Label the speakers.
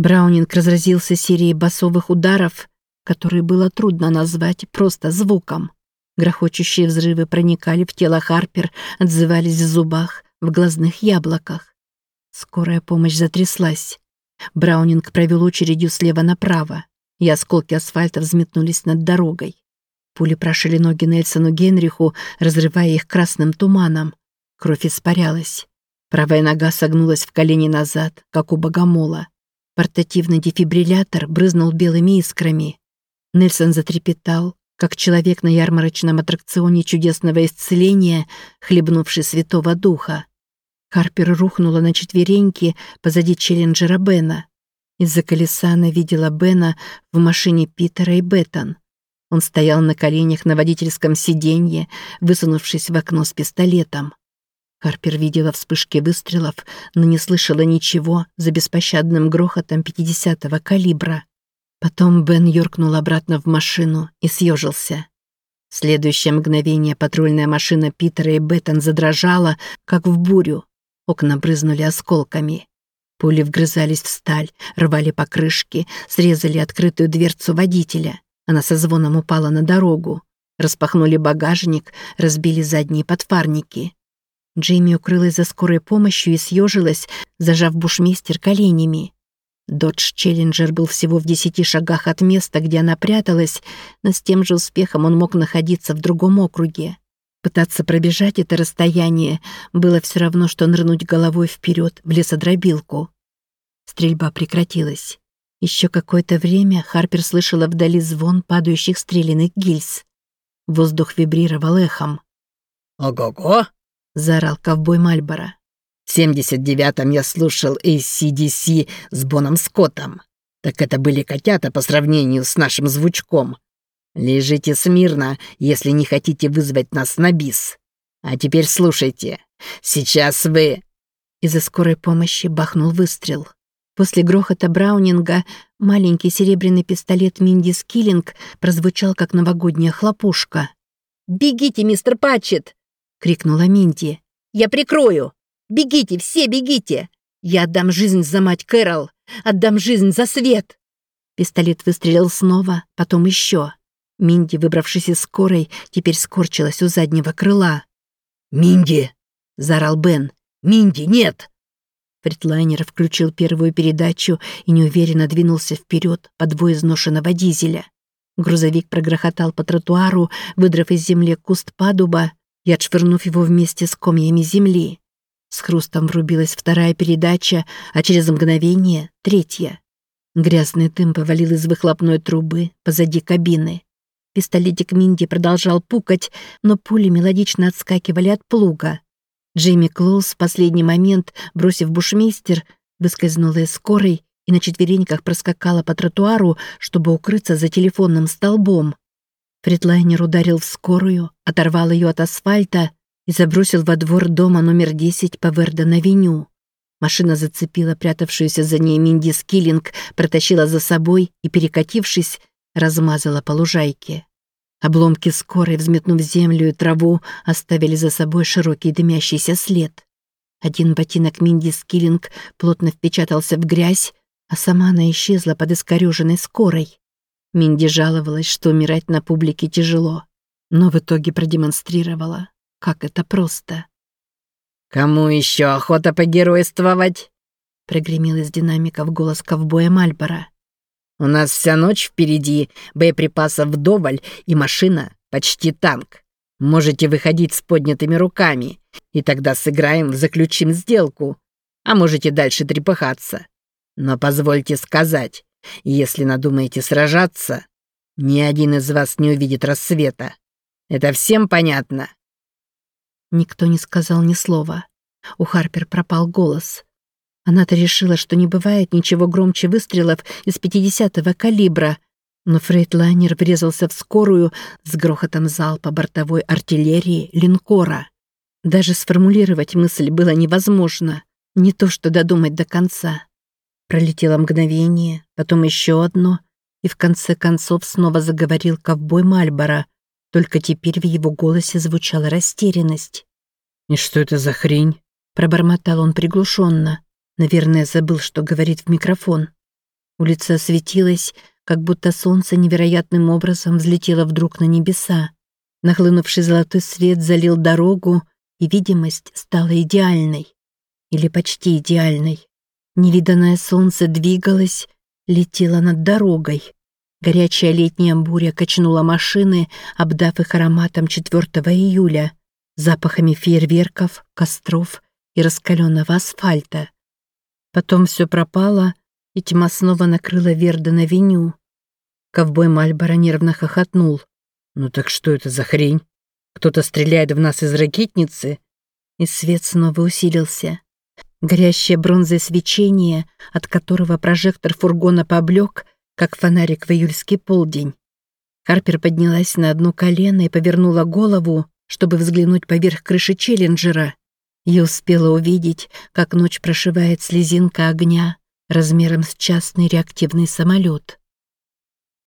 Speaker 1: Браунинг разразился серией басовых ударов, которые было трудно назвать просто звуком. Грохочущие взрывы проникали в тело Харпер, отзывались в зубах, в глазных яблоках. Скорая помощь затряслась. Браунинг провел очередью слева направо, и осколки асфальта взметнулись над дорогой. Пули прошили ноги Нельсону Генриху, разрывая их красным туманом. Кровь испарялась. Правая нога согнулась в колени назад, как у богомола. Портативный дефибриллятор брызнул белыми искрами. Нельсон затрепетал, как человек на ярмарочном аттракционе чудесного исцеления, хлебнувший святого духа. Харпер рухнула на четвереньки позади челленджера Бена. Из-за колеса она видела Бена в машине Питера и Беттон. Он стоял на коленях на водительском сиденье, высунувшись в окно с пистолетом. Харпер видела вспышки выстрелов, но не слышала ничего за беспощадным грохотом 50-го калибра. Потом Бен юркнул обратно в машину и съежился. В следующее мгновение патрульная машина Питера и Беттон задрожала, как в бурю. Окна брызнули осколками. Пули вгрызались в сталь, рвали покрышки, срезали открытую дверцу водителя. Она со звоном упала на дорогу. Распахнули багажник, разбили задние подфарники. Джейми укрылась за скорой помощью и съежилась, зажав бушмейстер коленями. Додж Челленджер был всего в десяти шагах от места, где она пряталась, но с тем же успехом он мог находиться в другом округе. Пытаться пробежать это расстояние было все равно, что нырнуть головой вперед в лесодробилку. Стрельба прекратилась. Еще какое-то время Харпер слышала вдали звон падающих стрелянных гильз. Воздух вибрировал эхом.
Speaker 2: «Ого-го!» — заорал ковбой Мальборо. В 79-м я слушал ACDC с Боном Скоттом. Так это были котята по сравнению с нашим звучком. Лежите смирно, если не хотите вызвать нас на бис. А теперь слушайте. Сейчас вы...»
Speaker 1: Из-за скорой помощи бахнул выстрел. После грохота Браунинга маленький серебряный пистолет Минди Скиллинг прозвучал, как новогодняя хлопушка.
Speaker 3: «Бегите, мистер Патчет!» — крикнула Минди. «Я прикрою!» Бегите, все бегите! Я отдам жизнь за мать Кэрол! Отдам жизнь за свет!»
Speaker 1: Пистолет выстрелил снова, потом еще. Минди, выбравшись из скорой, теперь скорчилась у заднего крыла.
Speaker 2: «Минди!» — заорал Бен. «Минди, нет!»
Speaker 1: Фритлайнер включил первую передачу и неуверенно двинулся вперед под двое изношенного дизеля. Грузовик прогрохотал по тротуару, выдрав из земли куст падуба и отшвырнув его вместе с комьями земли. С хрустом врубилась вторая передача, а через мгновение — третья. Грязный дым повалил из выхлопной трубы позади кабины. Пистолетик Минди продолжал пукать, но пули мелодично отскакивали от плуга. Джейми Клоус в последний момент, бросив бушмейстер, выскользнула из скорой и на четвереньках проскакала по тротуару, чтобы укрыться за телефонным столбом. Фридлайнер ударил в скорую, оторвал ее от асфальта и забросил во двор дома номер 10 по Верден-авеню. Машина зацепила прятавшуюся за ней Минди Скиллинг, протащила за собой и, перекатившись, размазала по лужайке. Обломки скорой, взметнув землю и траву, оставили за собой широкий дымящийся след. Один ботинок Минди Скиллинг плотно впечатался в грязь, а сама она исчезла под искорёженной скорой. Минди жаловалась, что умирать на публике тяжело, но в итоге продемонстрировала, как это просто.
Speaker 2: «Кому еще охота погеройствовать?»
Speaker 1: Прогремел из динамиков голос ковбоя Мальбора.
Speaker 2: «У нас вся ночь впереди, боеприпасов вдоволь и машина почти танк. Можете выходить с поднятыми руками, и тогда сыграем, заключим сделку. А можете дальше трепыхаться. Но позвольте сказать, если надумаете сражаться, ни один из вас не увидит рассвета. Это всем понятно?»
Speaker 1: Никто не сказал ни слова. У Харпер пропал голос. Она-то решила, что не бывает ничего громче выстрелов из 50-го калибра, но фрейтлайнер врезался в скорую с грохотом залпа бортовой артиллерии линкора. Даже сформулировать мысль было невозможно, не то что додумать до конца. Пролетело мгновение, потом еще одно, и в конце концов снова заговорил ковбой Мальборо, только теперь в его голосе звучала растерянность.
Speaker 2: «И что это за хрень?»
Speaker 1: Пробормотал он приглушенно. Наверное, забыл, что говорит в микрофон. Улица осветилась, как будто солнце невероятным образом взлетело вдруг на небеса. Нахлынувший золотой свет залил дорогу, и видимость стала идеальной. Или почти идеальной. Невиданное солнце двигалось, летело над дорогой. Горячая летняя буря качнула машины, обдав их ароматом 4 июля, запахами фейерверков, костров и раскаленного асфальта. Потом все пропало, и тьма снова накрыла Верден-авеню. Ковбой Мальборо нервно хохотнул.
Speaker 2: «Ну так что это за хрень? Кто-то стреляет в нас из ракетницы?»
Speaker 1: И свет снова усилился. Горящее бронзое свечение, от которого прожектор фургона поблек, как фонарик в июльский полдень. Харпер поднялась на одно колено и повернула голову, чтобы взглянуть поверх крыши Челленджера. И успела увидеть, как ночь прошивает слезинка огня размером с частный реактивный самолет.